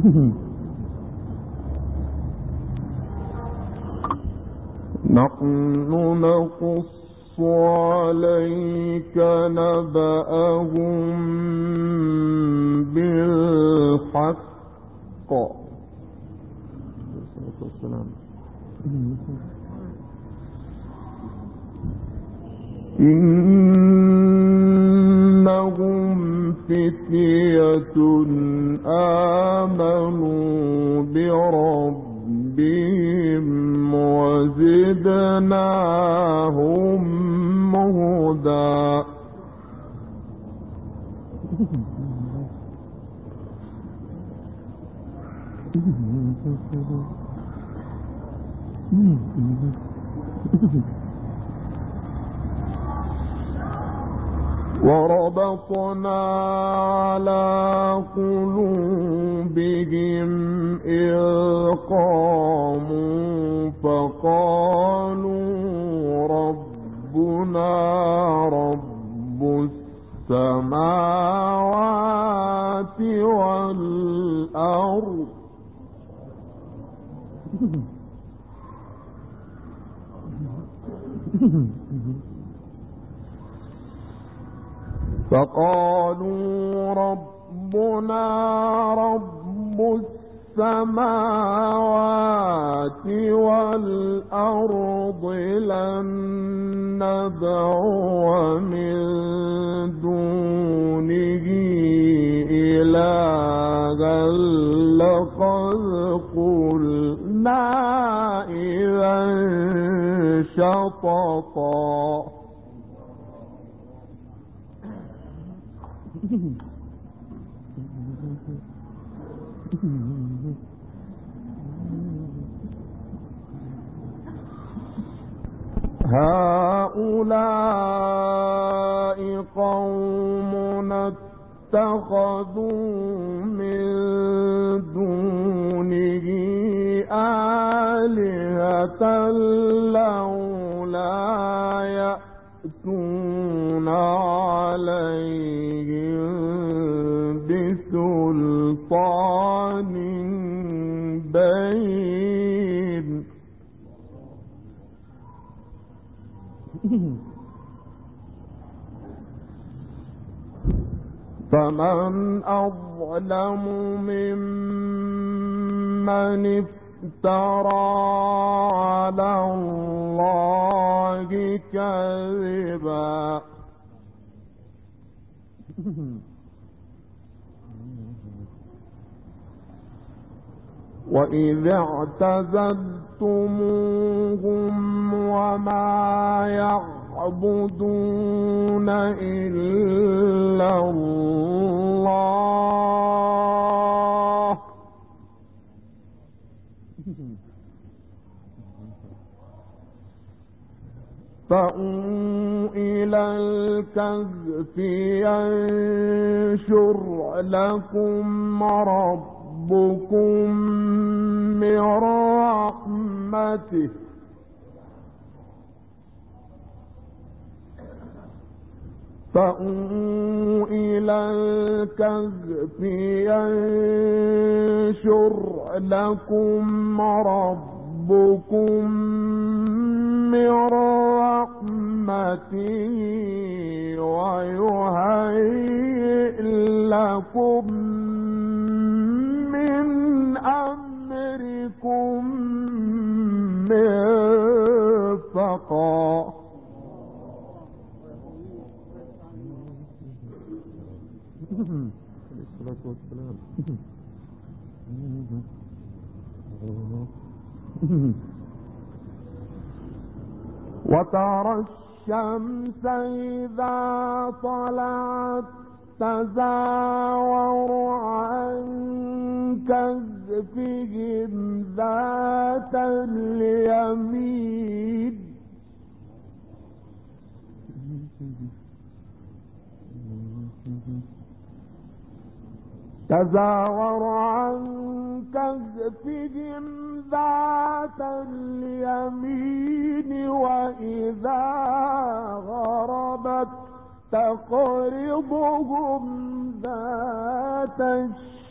نحن نقص عليك نبأهم بالحق. إنهم فتية آمنوا بربهم وزدناهم هدى وربطنا على قلوبهم إذ قاموا فقالوا ربنا رب السماوات والأرض. فقالوا ربنا رب السماوات والأرض لن ندعو من دونه إلها لقد قلنا إذا شططا هؤلاء قوم اتخذوا من دونه آلهة لولا يأتون عليهم بسلطان بين. فمن أظلم ممن افترى على الله كذبا. وإذ اعتزلتموهم وما يعبدون إلا الله فأووا إلى الكهف ينشر لكم ربكم من رحمته. فأووا إلى الكهف ينشر لكم ربكم من رحمته. الشمس إذا طلعت تزاور عن كهفهم ذات اليمين. تزاور عن كهفهم ذات اليمين وإذا غربت تقرضهم ذات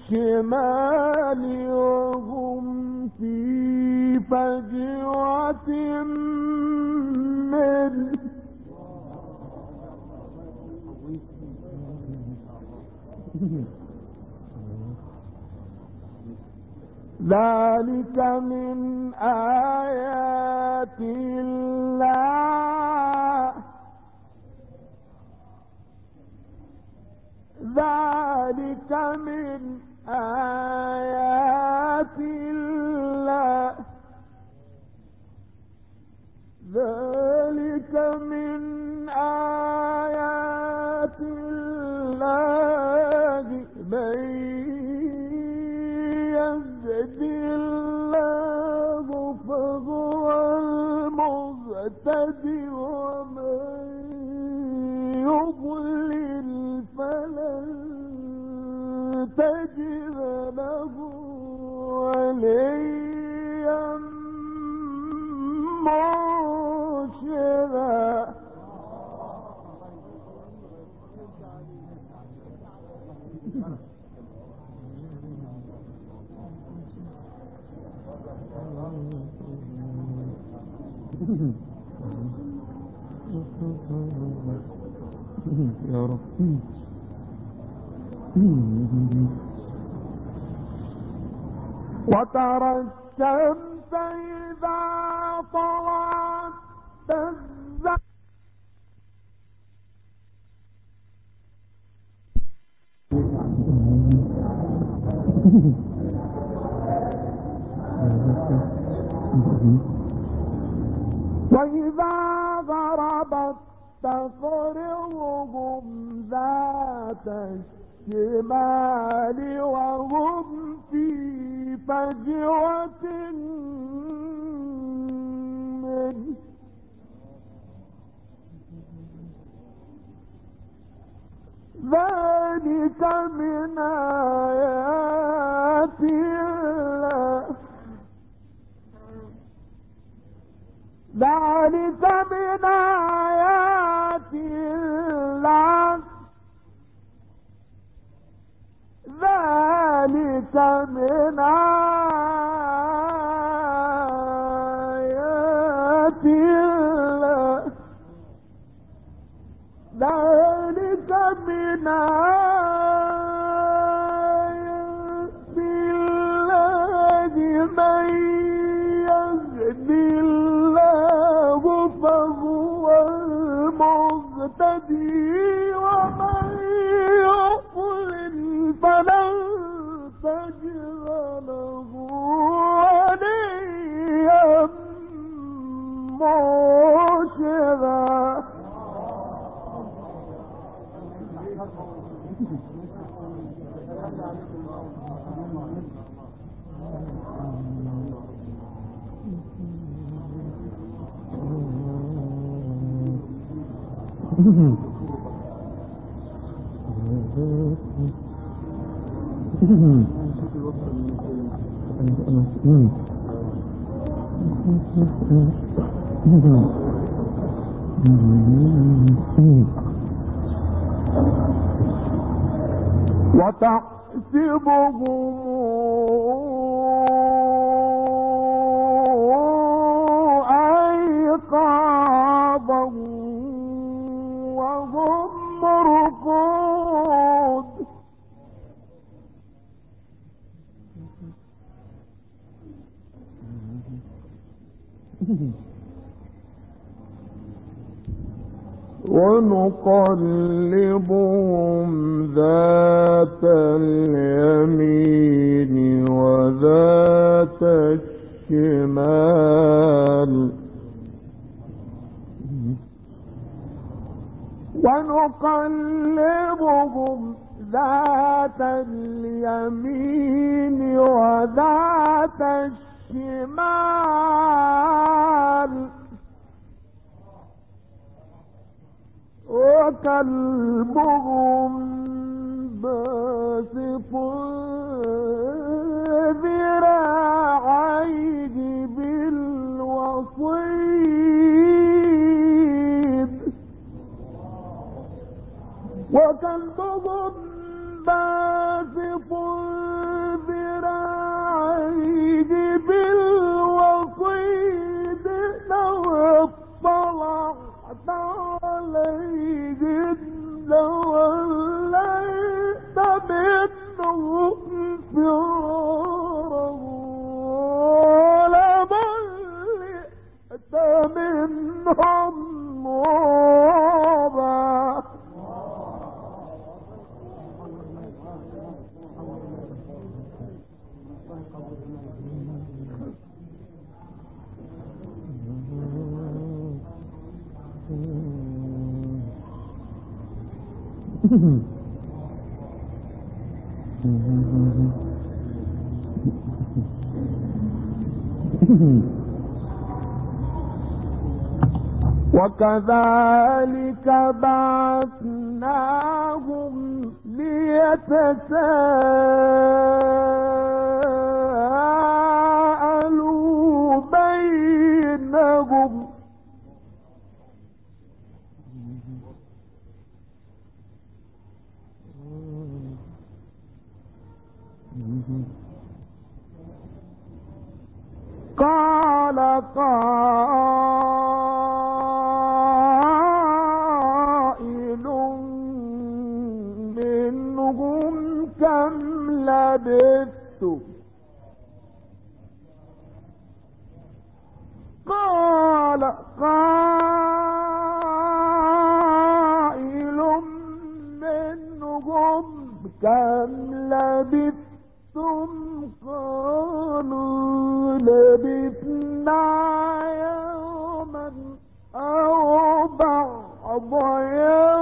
الشمال وهم في فجوة منه. ذلك من آيات الله. ذلك من آيات الله. ذلك من آيات الله. من say يا رب. وترى الشمس إذا طلعت تزداد وإذا غربت تقرضهم ذات الشمال وهم في فجوة منه. ذلك من آيات الله. ذلك من آيات الله ذلك من وتحسبهم ونقلبهم ذات وكذلك بعثناهم ليتساءلوا بعض يوم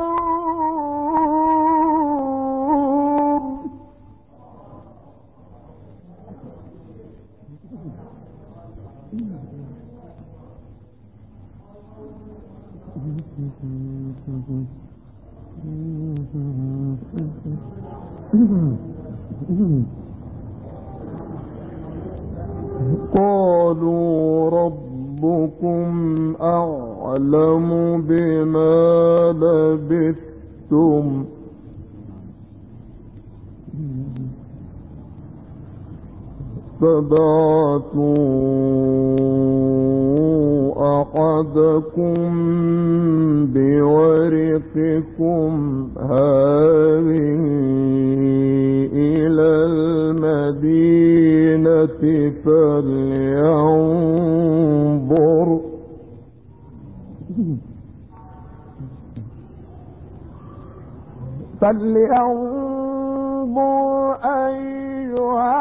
المدينة فلينظر. فلينظر أيها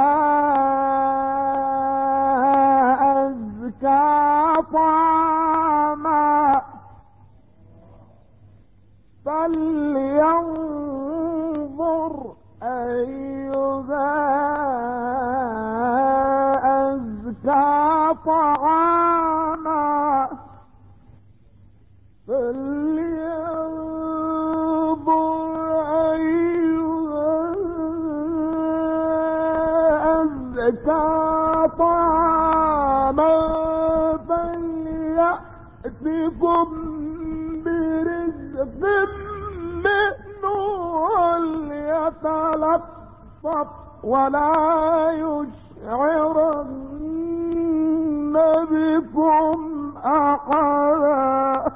أزكى طعاما. فلينظر يتلطف ولا يشعرن بكم أحدا.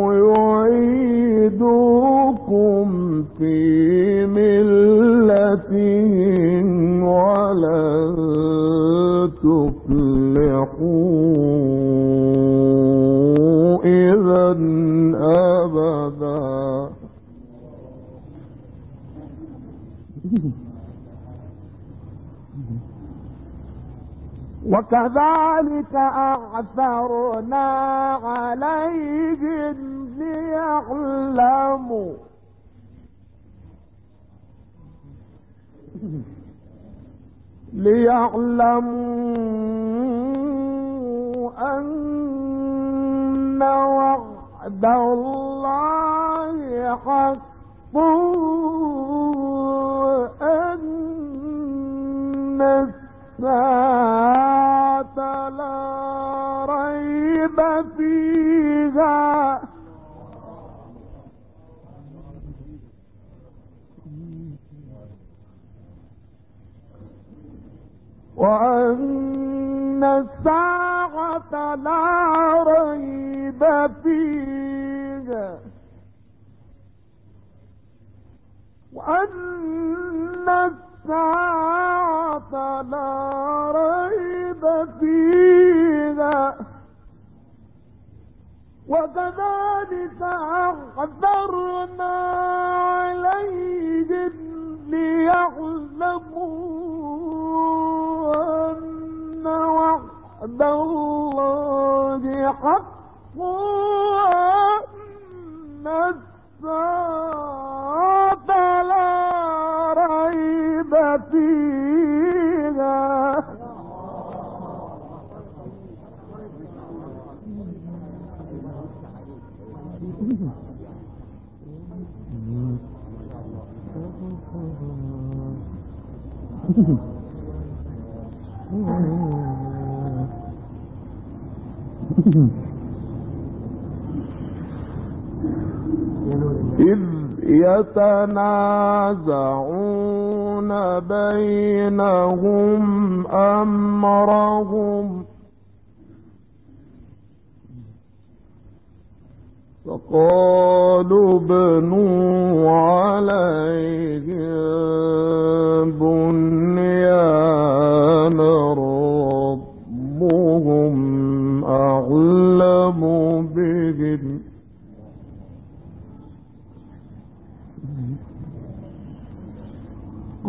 يعيدوكم في ملتهم ولن تفلحوا إذا أبدا. وكذلك أعثرنا عليهم ليعلموا. ليعلموا أن وعد الله حق وأن لا ريب فيها. وأن الساعة لا ريب فيها. وأن الساعة لا ريب فيها وكذلك أعثرنا عليهم ليعلموا أن وعد الله حق وأن الساعة لا ريب فيها إذ يتنازعون بينهم أمرهم. فقالوا بنوا عليهم بنيانا ربهم أعلم بهم.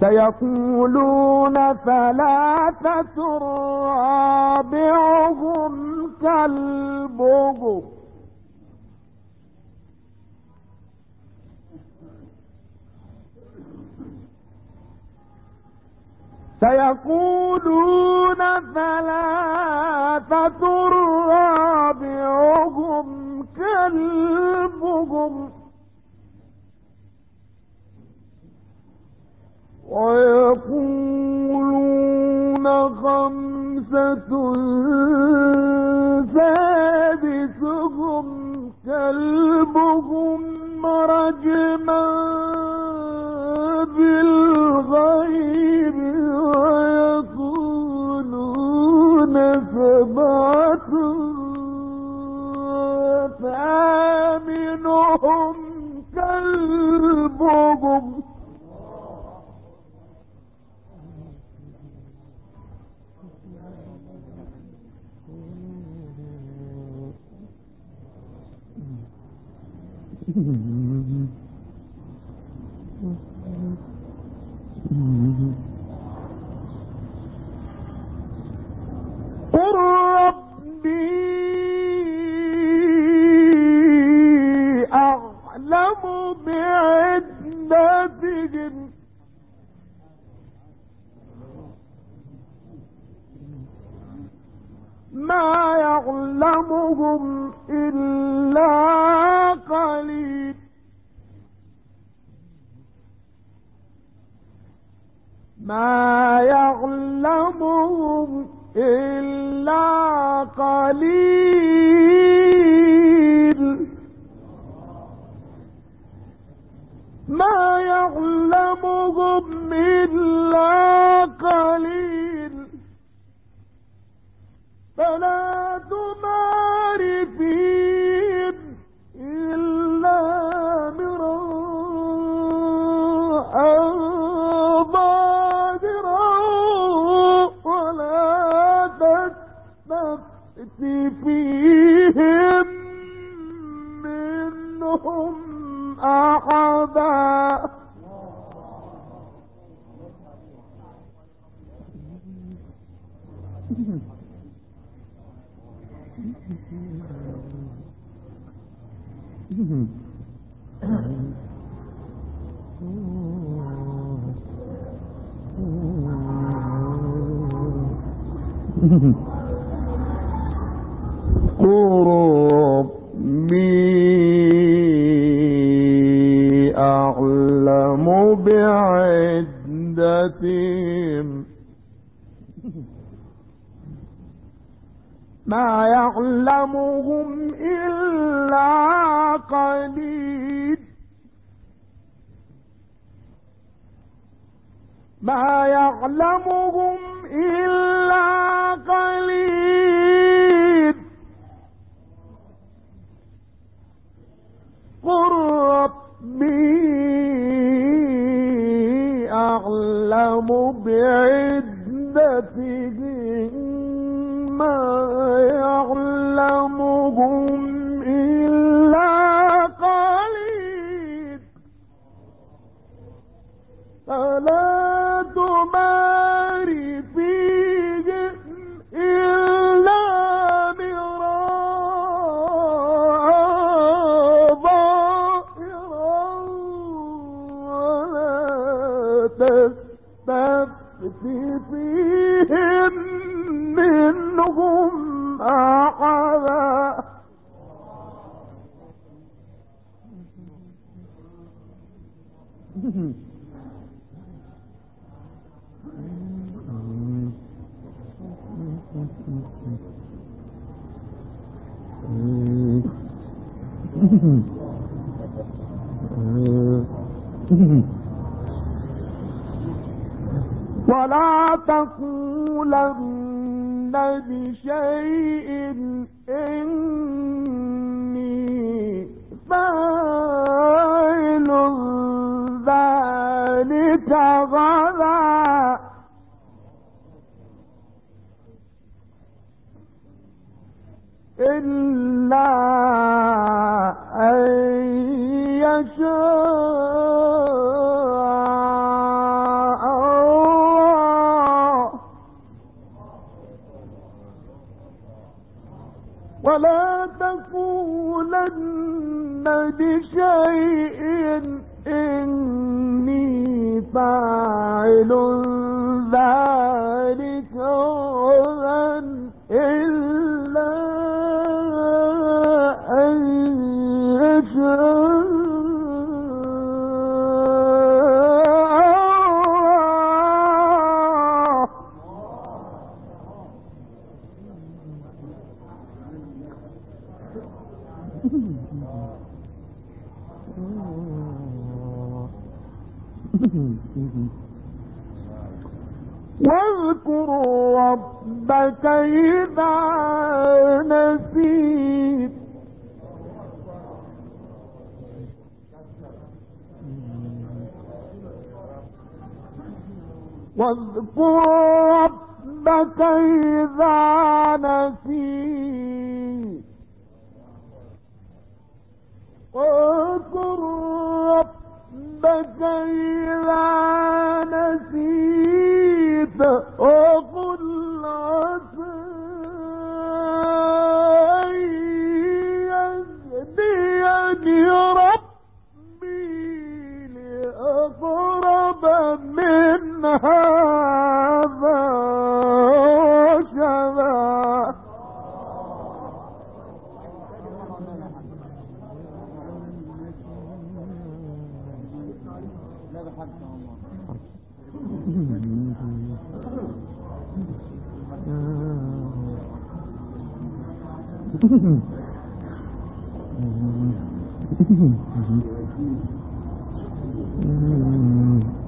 سيقولون ثلاثة رابعهم كلبهم. سيقولون ثلاثة رابعهم كلبهم. ويقولون خمسة سادسهم كلبهم رجما يعلمهم إلا قليل. ما يعلمهم إلا قليل. ما يعلمهم إلا قليل. فلا ولا تقولن بشيء إني فاعل ذلك غدا. إلا أن يشاء ولا تقولن لشيء إني فاعل ذلك غدا إلا أن يشاء ربك إذا نسيت؟ واذكر ربك إذا نسيت. واذكر ربك إذا نسيت. Mm-hmm.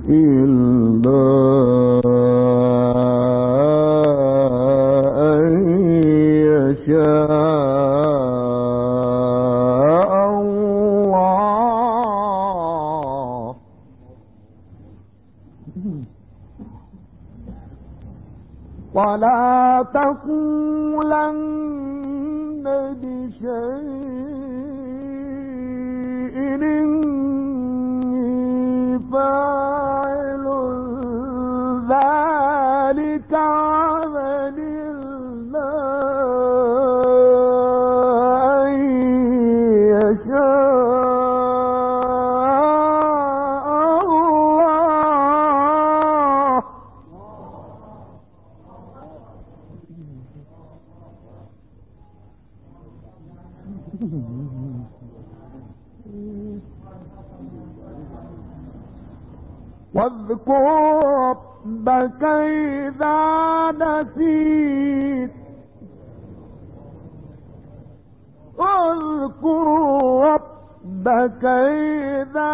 ولا تقولن لشيء إني فاعل واذكر ربك إذا نسيت. واذكر ربك إذا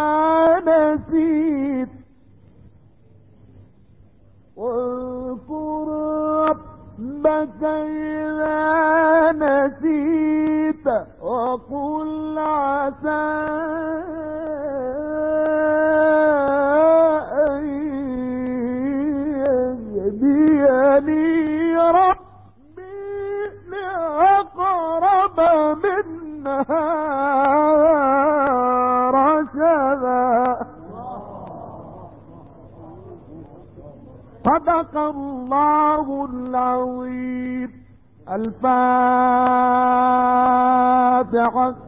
نسيت. واذكر ربك إذا نسيت. وقل عسى رشدا. صدق الله العظيم. الفاتحة.